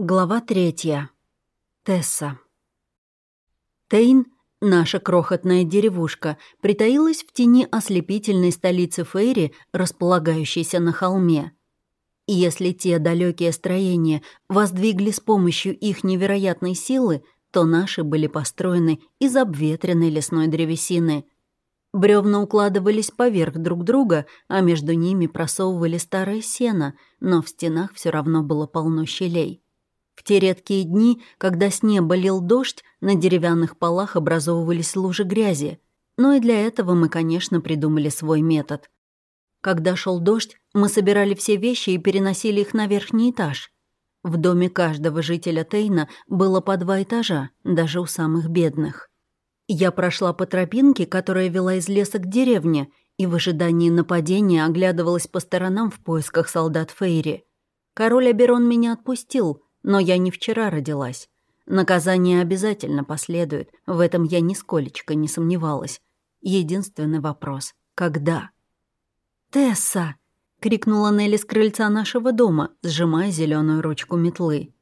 Глава третья. Тесса. Тейн, наша крохотная деревушка, притаилась в тени ослепительной столицы Фейри, располагающейся на холме. Если те далекие строения воздвигли с помощью их невероятной силы, то наши были построены из обветренной лесной древесины. Бревна укладывались поверх друг друга, а между ними просовывали старое сено, но в стенах все равно было полно щелей. В те редкие дни, когда с неба лил дождь, на деревянных полах образовывались лужи грязи. Но и для этого мы, конечно, придумали свой метод. Когда шел дождь, мы собирали все вещи и переносили их на верхний этаж. В доме каждого жителя Тейна было по два этажа, даже у самых бедных. Я прошла по тропинке, которая вела из леса к деревне, и в ожидании нападения оглядывалась по сторонам в поисках солдат Фейри. Король Аберон меня отпустил — но я не вчера родилась. Наказание обязательно последует, в этом я нисколечко не сомневалась. Единственный вопрос — когда? «Тесса!» — крикнула Нелли с крыльца нашего дома, сжимая зеленую ручку метлы.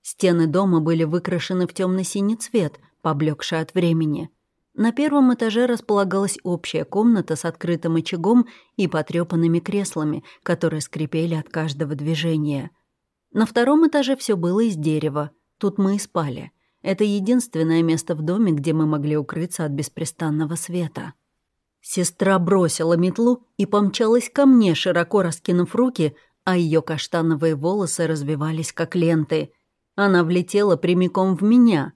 Стены дома были выкрашены в темно синий цвет, поблекший от времени. На первом этаже располагалась общая комната с открытым очагом и потрепанными креслами, которые скрипели от каждого движения — на втором этаже все было из дерева. Тут мы и спали. Это единственное место в доме, где мы могли укрыться от беспрестанного света. Сестра бросила метлу и помчалась ко мне, широко раскинув руки, а ее каштановые волосы развивались как ленты. Она влетела прямиком в меня.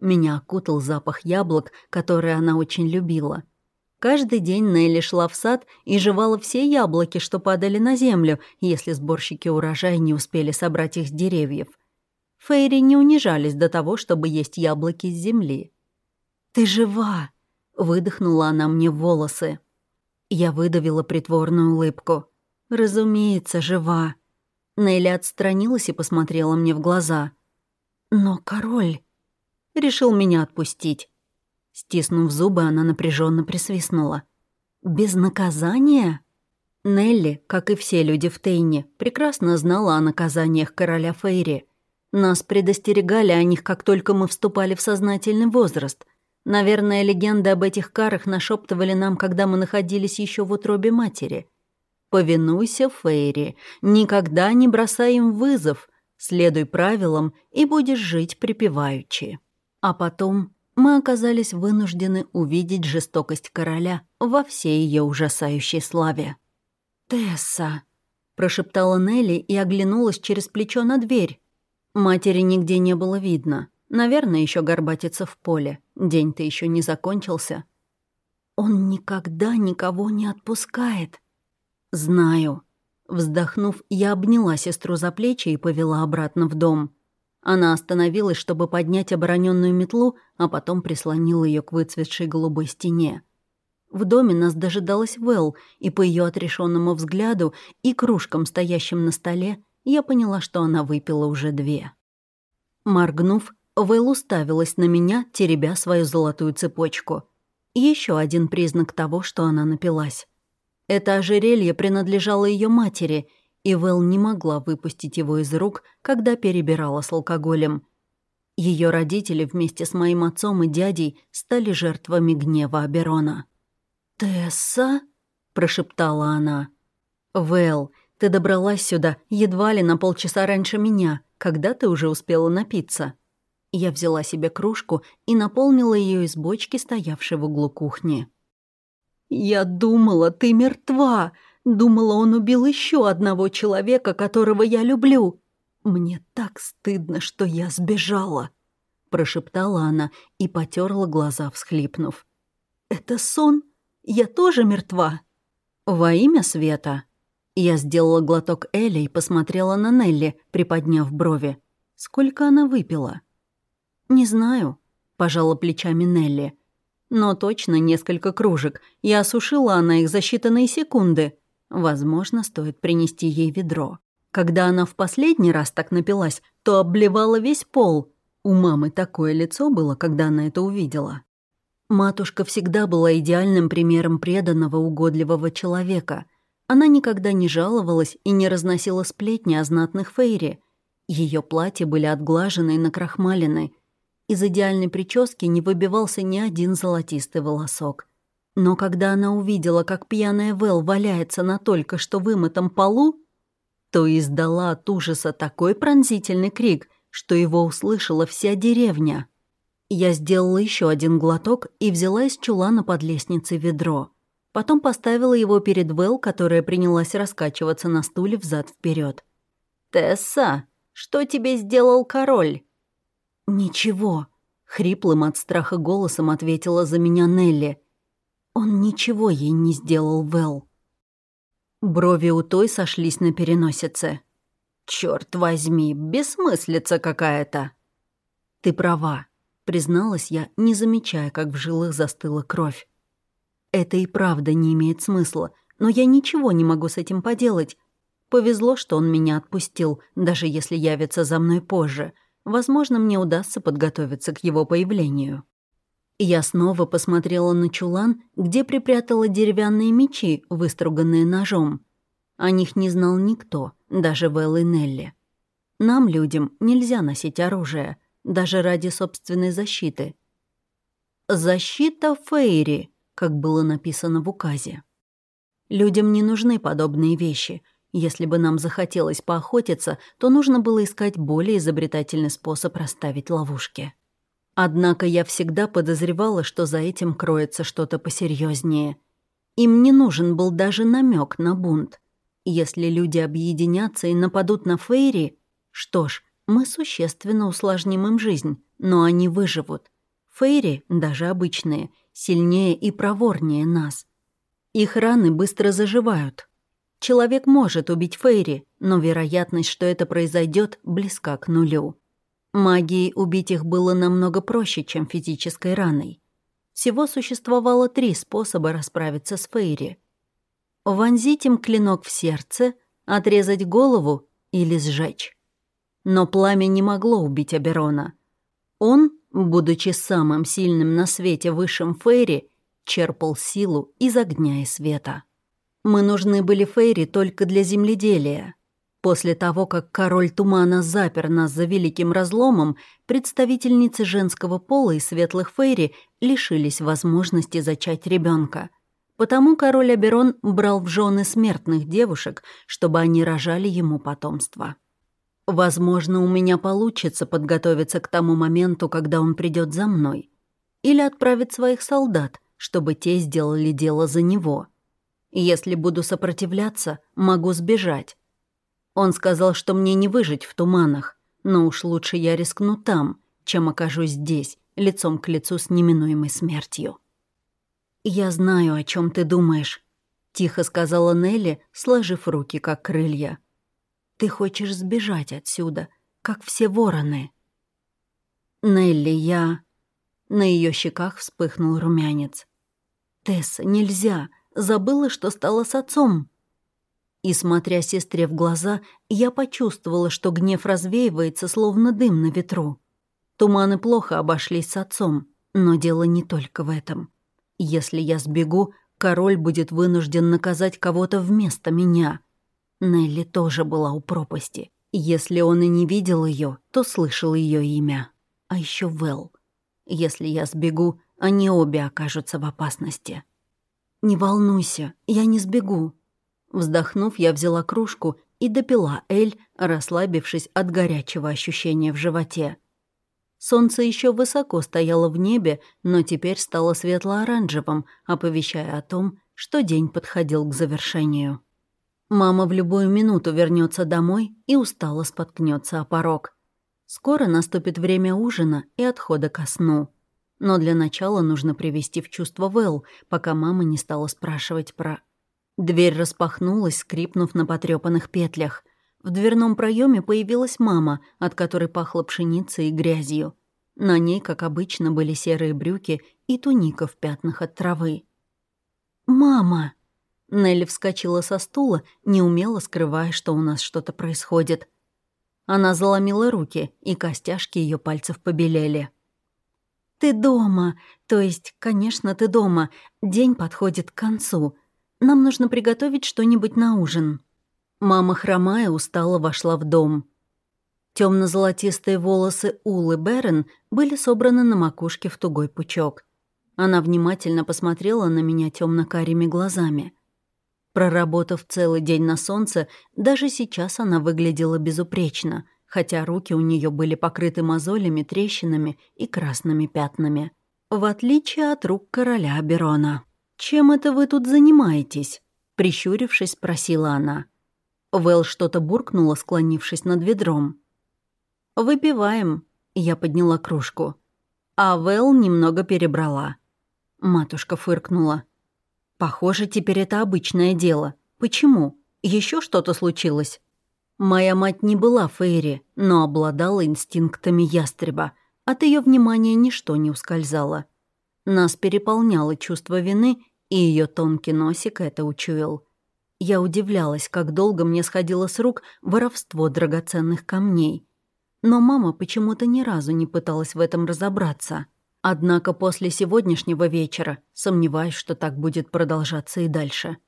Меня окутал запах яблок, которые она очень любила. Каждый день Нелли шла в сад и жевала все яблоки, что падали на землю, если сборщики урожая не успели собрать их с деревьев. Фейри не унижались до того, чтобы есть яблоки с земли. «Ты жива!» — выдохнула она мне в волосы. Я выдавила притворную улыбку. «Разумеется, жива!» Нелли отстранилась и посмотрела мне в глаза. «Но король...» Решил меня отпустить. Стиснув зубы, она напряженно присвистнула. «Без наказания?» Нелли, как и все люди в Тейне, прекрасно знала о наказаниях короля Фейри. Нас предостерегали о них, как только мы вступали в сознательный возраст. Наверное, легенды об этих карах нашептывали нам, когда мы находились еще в утробе матери. «Повинуйся, Фейри, никогда не бросай им вызов, следуй правилам и будешь жить припеваючи». А потом мы оказались вынуждены увидеть жестокость короля во всей ее ужасающей славе. «Тесса», — прошептала Нелли и оглянулась через плечо на дверь. Матери нигде не было видно. Наверное, еще горбатится в поле. День-то еще не закончился. «Он никогда никого не отпускает». «Знаю». Вздохнув, я обняла сестру за плечи и повела обратно в дом. Она остановилась, чтобы поднять обороненную метлу, а потом прислонила ее к выцветшей голубой стене. В доме нас дожидалась Вэл, и по ее отрешенному взгляду и кружкам, стоящим на столе, я поняла, что она выпила уже две. Моргнув, Вэл уставилась на меня, теребя свою золотую цепочку. Еще один признак того, что она напилась. Это ожерелье принадлежало ее матери — и Вэл не могла выпустить его из рук, когда перебирала с алкоголем. Ее родители вместе с моим отцом и дядей стали жертвами гнева Аберона. «Тесса?» — прошептала она. «Вэл, ты добралась сюда едва ли на полчаса раньше меня, когда ты уже успела напиться». Я взяла себе кружку и наполнила ее из бочки, стоявшей в углу кухни. «Я думала, ты мертва!» Думала, он убил еще одного человека, которого я люблю. Мне так стыдно, что я сбежала», — прошептала она и потерла глаза, всхлипнув. «Это сон? Я тоже мертва?» «Во имя света?» Я сделала глоток Эли и посмотрела на Нелли, приподняв брови. «Сколько она выпила?» «Не знаю», — пожала плечами Нелли. «Но точно несколько кружек, и осушила она их за считанные секунды. Возможно, стоит принести ей ведро. Когда она в последний раз так напилась, то обливала весь пол. У мамы такое лицо было, когда она это увидела. Матушка всегда была идеальным примером преданного, угодливого человека. Она никогда не жаловалась и не разносила сплетни о знатных фейре. Ее платья были отглажены и накрахмалены. Из идеальной прически не выбивался ни один золотистый волосок. Но когда она увидела, как пьяная Вэл валяется на только что вымытом полу, то издала от ужаса такой пронзительный крик, что его услышала вся деревня. Я сделала еще один глоток и взяла из чулана под лестницей ведро. Потом поставила его перед Вэл, которая принялась раскачиваться на стуле взад вперед. «Тесса, что тебе сделал король?» «Ничего», — хриплым от страха голосом ответила за меня Нелли. «Он ничего ей не сделал, Вэл». Брови у той сошлись на переносице. «Чёрт возьми, бессмыслица какая-то!» «Ты права», — призналась я, не замечая, как в жилах застыла кровь. «Это и правда не имеет смысла, но я ничего не могу с этим поделать. Повезло, что он меня отпустил, даже если явится за мной позже. Возможно, мне удастся подготовиться к его появлению». Я снова посмотрела на чулан, где припрятала деревянные мечи, выструганные ножом. О них не знал никто, даже Вэл и Нелли. Нам, людям, нельзя носить оружие, даже ради собственной защиты. «Защита Фейри», как было написано в указе. Людям не нужны подобные вещи. Если бы нам захотелось поохотиться, то нужно было искать более изобретательный способ расставить ловушки. Однако я всегда подозревала, что за этим кроется что-то посерьезнее. Им не нужен был даже намек на бунт. Если люди объединятся и нападут на Фейри, что ж, мы существенно усложним им жизнь, но они выживут. Фейри, даже обычные, сильнее и проворнее нас. Их раны быстро заживают. Человек может убить Фейри, но вероятность, что это произойдет, близка к нулю. Магией убить их было намного проще, чем физической раной. Всего существовало три способа расправиться с Фейри. Вонзить им клинок в сердце, отрезать голову или сжечь. Но пламя не могло убить Аберона. Он, будучи самым сильным на свете высшим Фейри, черпал силу из огня и света. Мы нужны были Фейри только для земледелия — После того, как король тумана запер нас за великим разломом, представительницы женского пола и светлых фейри лишились возможности зачать ребенка. Потому король Аберон брал в жены смертных девушек, чтобы они рожали ему потомство. Возможно, у меня получится подготовиться к тому моменту, когда он придет за мной. Или отправить своих солдат, чтобы те сделали дело за него. Если буду сопротивляться, могу сбежать он сказал, что мне не выжить в туманах, но уж лучше я рискну там, чем окажусь здесь, лицом к лицу с неминуемой смертью. «Я знаю, о чем ты думаешь», — тихо сказала Нелли, сложив руки, как крылья. «Ты хочешь сбежать отсюда, как все вороны». «Нелли, я...» На ее щеках вспыхнул румянец. «Тесса, нельзя. Забыла, что стала с отцом». И, смотря сестре в глаза, я почувствовала, что гнев развеивается, словно дым на ветру. Туманы плохо обошлись с отцом, но дело не только в этом. Если я сбегу, король будет вынужден наказать кого-то вместо меня. Нелли тоже была у пропасти. Если он и не видел ее, то слышал ее имя. А еще Вэл. Если я сбегу, они обе окажутся в опасности. «Не волнуйся, я не сбегу», Вздохнув, я взяла кружку и допила эль, расслабившись от горячего ощущения в животе. Солнце еще высоко стояло в небе, но теперь стало светло-оранжевым, оповещая о том, что день подходил к завершению. Мама в любую минуту вернется домой и устало споткнется о порог. Скоро наступит время ужина и отхода ко сну. Но для начала нужно привести в чувство Вэл, пока мама не стала спрашивать про Дверь распахнулась, скрипнув на потрёпанных петлях. В дверном проеме появилась мама, от которой пахло пшеницей и грязью. На ней, как обычно, были серые брюки и туника в пятнах от травы. «Мама!» Нелли вскочила со стула, неумело скрывая, что у нас что-то происходит. Она заломила руки, и костяшки ее пальцев побелели. «Ты дома! То есть, конечно, ты дома. День подходит к концу. Нам нужно приготовить что-нибудь на ужин». Мама, хромая, устало вошла в дом. Темно-золотистые волосы Улы Берен были собраны на макушке в тугой пучок. Она внимательно посмотрела на меня темно-карими глазами. Проработав целый день на солнце, даже сейчас она выглядела безупречно, хотя руки у нее были покрыты мозолями, трещинами и красными пятнами. В отличие от рук короля Аберона. «Чем это вы тут занимаетесь?» Прищурившись, спросила она. Вэл что-то буркнула, склонившись над ведром. «Выпиваем», — я подняла кружку. А Вэл немного перебрала. Матушка фыркнула. «Похоже, теперь это обычное дело. Почему? Еще что-то случилось?» Моя мать не была Фейри, но обладала инстинктами ястреба. От ее внимания ничто не ускользало. Нас переполняло чувство вины, и ее тонкий носик это учуял. Я удивлялась, как долго мне сходило с рук воровство драгоценных камней. Но мама почему-то ни разу не пыталась в этом разобраться. Однако после сегодняшнего вечера сомневаюсь, что так будет продолжаться и дальше.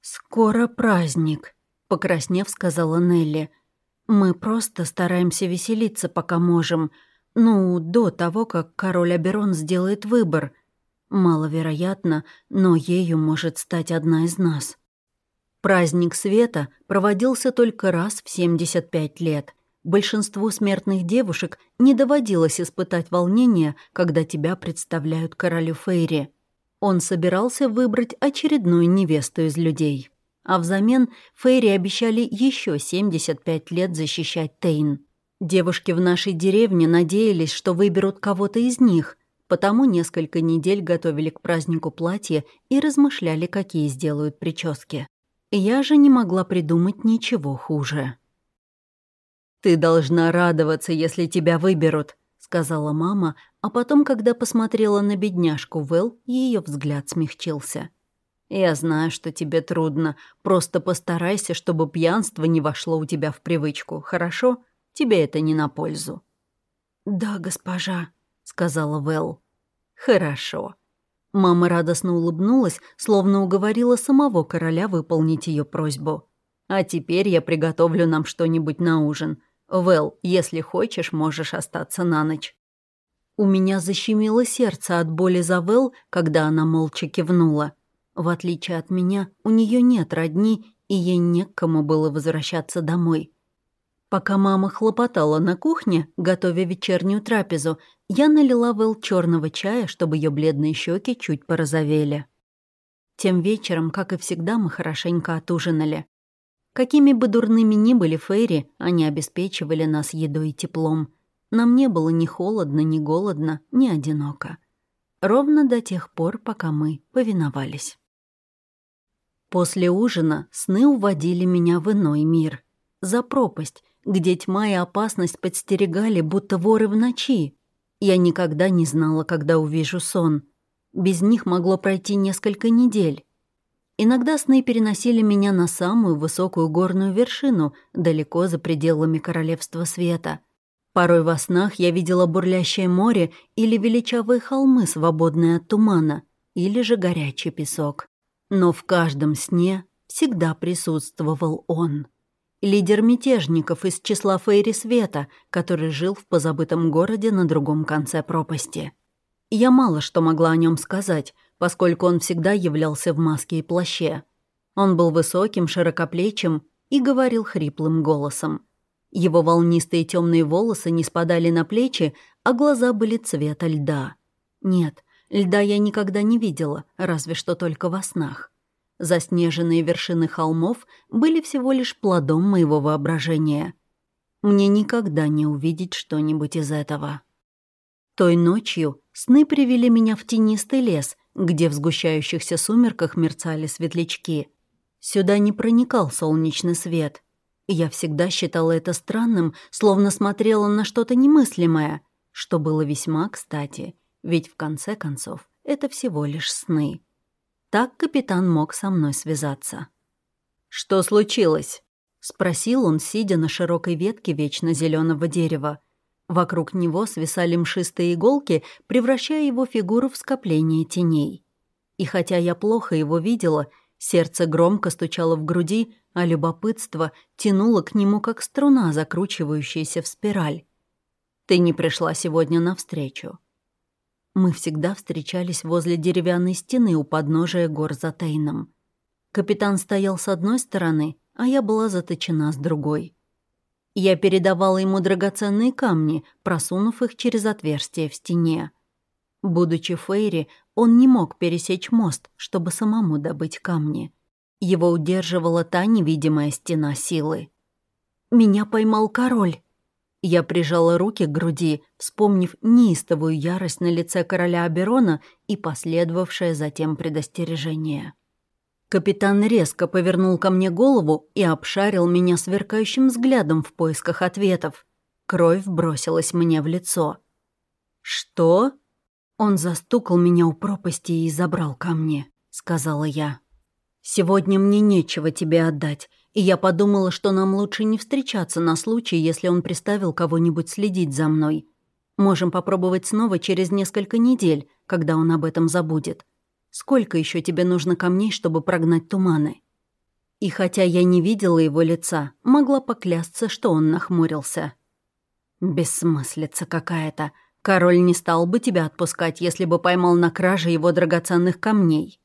«Скоро праздник», — покраснев, сказала Нелли. «Мы просто стараемся веселиться, пока можем. Ну, до того, как король Аберон сделает выбор. Маловероятно, но ею может стать одна из нас». Праздник света проводился только раз в 75 лет. Большинству смертных девушек не доводилось испытать волнение, когда тебя представляют королю Фейри. Он собирался выбрать очередную невесту из людей. А взамен Фейри обещали еще 75 лет защищать Тейн. Девушки в нашей деревне надеялись, что выберут кого-то из них, потому несколько недель готовили к празднику платье и размышляли, какие сделают прически. Я же не могла придумать ничего хуже. «Ты должна радоваться, если тебя выберут», — сказала мама, а потом, когда посмотрела на бедняжку Вэл, ее взгляд смягчился. «Я знаю, что тебе трудно. Просто постарайся, чтобы пьянство не вошло у тебя в привычку, хорошо? Тебе это не на пользу». «Да, госпожа», — сказала Вэл. «Хорошо». Мама радостно улыбнулась, словно уговорила самого короля выполнить ее просьбу. «А теперь я приготовлю нам что-нибудь на ужин. Вэл, если хочешь, можешь остаться на ночь». У меня защемило сердце от боли за Вэл, когда она молча кивнула. В отличие от меня, у нее нет родни, и ей не к кому было возвращаться домой. Пока мама хлопотала на кухне, готовя вечернюю трапезу, я налила Вэл черного чая, чтобы ее бледные щеки чуть порозовели. Тем вечером, как и всегда, мы хорошенько отужинали. Какими бы дурными ни были Фейри, они обеспечивали нас едой и теплом. Нам не было ни холодно, ни голодно, ни одиноко. Ровно до тех пор, пока мы повиновались. После ужина сны уводили меня в иной мир. За пропасть, где тьма и опасность подстерегали, будто воры в ночи. Я никогда не знала, когда увижу сон. Без них могло пройти несколько недель. Иногда сны переносили меня на самую высокую горную вершину, далеко за пределами Королевства Света. Порой во снах я видела бурлящее море или величавые холмы, свободные от тумана, или же горячий песок. Но в каждом сне всегда присутствовал он. Лидер мятежников из числа Фейри Света, который жил в позабытом городе на другом конце пропасти. Я мало что могла о нем сказать — поскольку он всегда являлся в маске и плаще. Он был высоким, широкоплечим и говорил хриплым голосом. Его волнистые темные волосы не спадали на плечи, а глаза были цвета льда. Нет, льда я никогда не видела, разве что только во снах. Заснеженные вершины холмов были всего лишь плодом моего воображения. Мне никогда не увидеть что-нибудь из этого. Той ночью сны привели меня в тенистый лес, где в сгущающихся сумерках мерцали светлячки. Сюда не проникал солнечный свет. Я всегда считала это странным, словно смотрела на что-то немыслимое, что было весьма кстати, ведь в конце концов это всего лишь сны. Так капитан мог со мной связаться. «Что случилось?» — спросил он, сидя на широкой ветке вечно зеленого дерева, Вокруг него свисали мшистые иголки, превращая его фигуру в скопление теней. И хотя я плохо его видела, сердце громко стучало в груди, а любопытство тянуло к нему, как струна, закручивающаяся в спираль. «Ты не пришла сегодня навстречу». Мы всегда встречались возле деревянной стены у подножия гор за Тейном. Капитан стоял с одной стороны, а я была заточена с другой. Я передавала ему драгоценные камни, просунув их через отверстие в стене. Будучи Фейри, он не мог пересечь мост, чтобы самому добыть камни. Его удерживала та невидимая стена силы. «Меня поймал король!» Я прижала руки к груди, вспомнив неистовую ярость на лице короля Аберона и последовавшее затем предостережение. Капитан резко повернул ко мне голову и обшарил меня сверкающим взглядом в поисках ответов. Кровь бросилась мне в лицо. «Что?» Он застукал меня у пропасти и забрал ко мне, сказала я. «Сегодня мне нечего тебе отдать, и я подумала, что нам лучше не встречаться на случай, если он приставил кого-нибудь следить за мной. Можем попробовать снова через несколько недель, когда он об этом забудет. Сколько еще тебе нужно камней, чтобы прогнать туманы?» И хотя я не видела его лица, могла поклясться, что он нахмурился. «Бессмыслица какая-то», Король не стал бы тебя отпускать, если бы поймал на краже его драгоценных камней».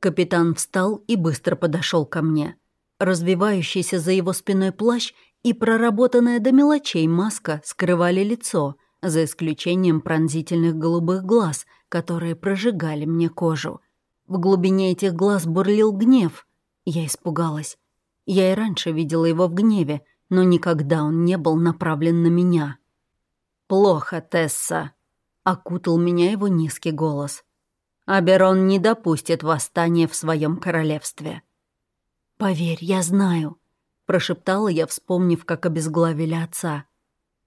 Капитан встал и быстро подошел ко мне. Развивающийся за его спиной плащ и проработанная до мелочей маска скрывали лицо, за исключением пронзительных голубых глаз, которые прожигали мне кожу. В глубине этих глаз бурлил гнев. Я испугалась. Я и раньше видела его в гневе, но никогда он не был направлен на меня. «Плохо, Тесса», — окутал меня его низкий голос. «Аберон не допустит восстания в своем королевстве». «Поверь, я знаю», — прошептала я, вспомнив, как обезглавили отца.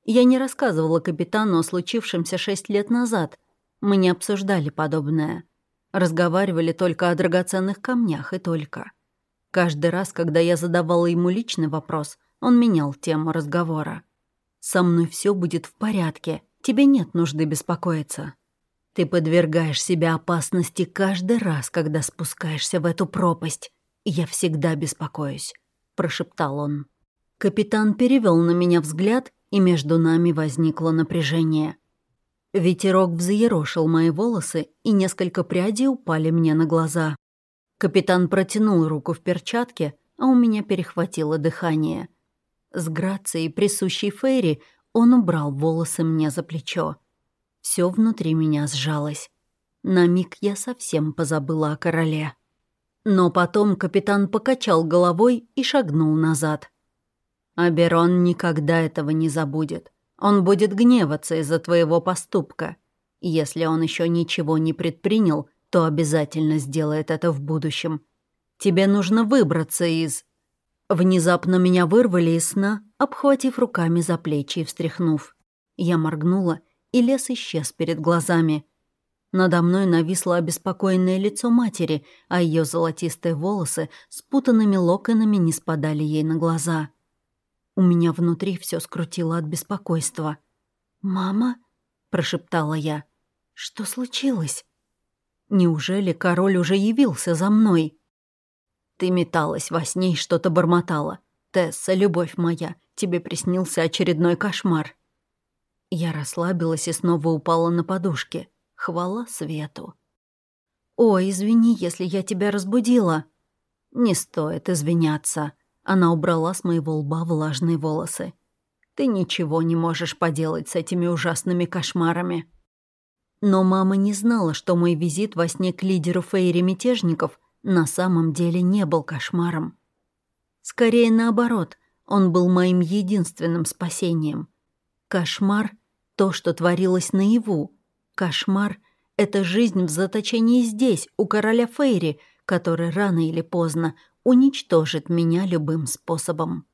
Я не рассказывала капитану о случившемся шесть лет назад. Мы не обсуждали подобное. Разговаривали только о драгоценных камнях и только. Каждый раз, когда я задавала ему личный вопрос, он менял тему разговора. Со мной все будет в порядке. Тебе нет нужды беспокоиться. Ты подвергаешь себя опасности каждый раз, когда спускаешься в эту пропасть. Я всегда беспокоюсь», — прошептал он. Капитан перевел на меня взгляд, и между нами возникло напряжение. Ветерок взъерошил мои волосы, и несколько прядей упали мне на глаза. Капитан протянул руку в перчатке, а у меня перехватило дыхание — с грацией, присущей Фейри, он убрал волосы мне за плечо. Все внутри меня сжалось. На миг я совсем позабыла о короле. Но потом капитан покачал головой и шагнул назад. «Аберон никогда этого не забудет. Он будет гневаться из-за твоего поступка. Если он еще ничего не предпринял, то обязательно сделает это в будущем. Тебе нужно выбраться из...» Внезапно меня вырвали из сна, обхватив руками за плечи и встряхнув. Я моргнула, и лес исчез перед глазами. Надо мной нависло обеспокоенное лицо матери, а ее золотистые волосы с путанными локонами не спадали ей на глаза. У меня внутри все скрутило от беспокойства. «Мама?» — прошептала я. «Что случилось?» «Неужели король уже явился за мной?» Ты металась во сне и что-то бормотала. Тесса, любовь моя, тебе приснился очередной кошмар. Я расслабилась и снова упала на подушки. Хвала свету. «Ой, извини, если я тебя разбудила». «Не стоит извиняться». Она убрала с моего лба влажные волосы. «Ты ничего не можешь поделать с этими ужасными кошмарами». Но мама не знала, что мой визит во сне к лидеру фейри-мятежников на самом деле не был кошмаром. Скорее наоборот, он был моим единственным спасением. Кошмар — то, что творилось наяву. Кошмар — это жизнь в заточении здесь, у короля Фейри, который рано или поздно уничтожит меня любым способом.